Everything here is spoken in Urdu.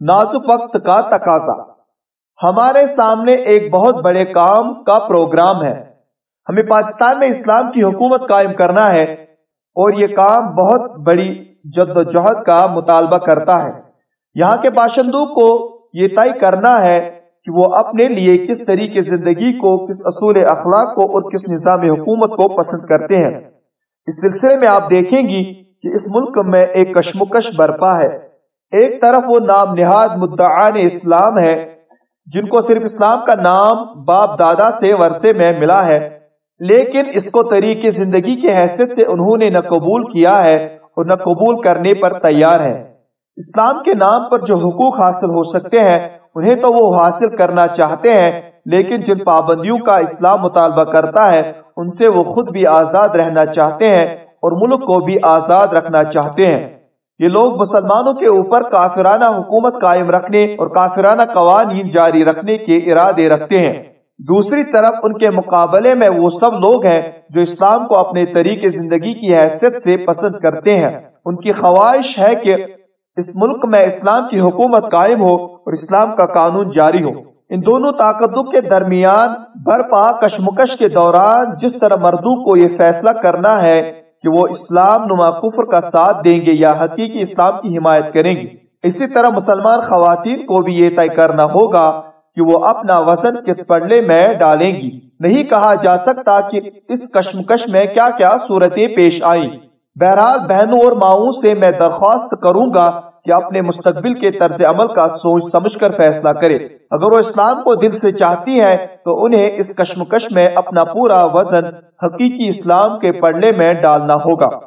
نازک وقت کا تقاضا۔ ہمارے سامنے ایک بہت بڑے کام کا پروگرام ہے۔ ہمیں پاکستان میں اسلام کی حکومت قائم کرنا ہے اور یہ کام بہت بڑی جد و جہد کا مطالبہ کرتا ہے۔ یہاں کے باشندوں کو یہ طے کرنا ہے کہ وہ اپنے لیے کس طریقے زندگی کو، کس اصول اخلاق کو اور کس نظام حکومت کو پسند کرتے ہیں۔ اس سلسلے میں آپ دیکھیں گی کہ اس ملک میں ایک کشمکش برپا ہے۔ ایک طرف وہ نام نہاد مدعان اسلام ہے، جن کو صرف اسلام کا نام باپ دادا سے ورثے میں ملا ہے، لیکن اس کو طریقے زندگی کی حیثیت سے انہوں نے نہ قبول کیا ہے اور نہ قبول کرنے پر تیار ہے۔ اسلام کے نام پر جو حقوق حاصل ہو سکتے ہیں، انہیں تو وہ حاصل کرنا چاہتے ہیں، لیکن جن پابندیوں کا اسلام مطالبہ کرتا ہے، ان سے وہ خود بھی آزاد رہنا چاہتے ہیں اور ملک کو بھی آزاد رکھنا چاہتے ہیں۔ یہ لوگ مسلمانوں کے اوپر کافرانہ حکومت قائم رکھنے اور کافرانہ قوانین جاری رکھنے کے ارادے رکھتے ہیں۔ دوسری طرف ان کے مقابلے میں وہ سب لوگ ہیں جو اسلام کو اپنے طریقے زندگی کی حیثیت سے پسند کرتے ہیں۔ ان کی خواہش ہے کہ اس ملک میں اسلام کی حکومت قائم ہو اور اسلام کا قانون جاری ہو۔ ان دونوں طاقتوں کے درمیان برپا کشمکش کے دوران جس طرح مردوں کو یہ فیصلہ کرنا ہے کہ وہ اسلام نما کفر کا ساتھ دیں گے یا حقیقی اسلام کی حمایت کریں گے۔ اسی طرح مسلمان خواتین کو بھی یہ طے کرنا ہوگا کہ وہ اپنا وزن کس پڑلے میں ڈالیں گی۔ نہیں کہا جا سکتا کہ اس کشمکش میں کیا کیا صورتیں پیش آئیں۔ بہرحال بہنوں اور ماؤں سے میں درخواست کروں گا کہ اپنے مستقبل کے طرز عمل کا سوچ سمجھ کر فیصلہ کرے۔ اگر وہ اسلام کو دل سے چاہتی ہے تو انہیں اس کشمکش میں اپنا پورا وزن حقیقی اسلام کے پڑھنے میں ڈالنا ہوگا۔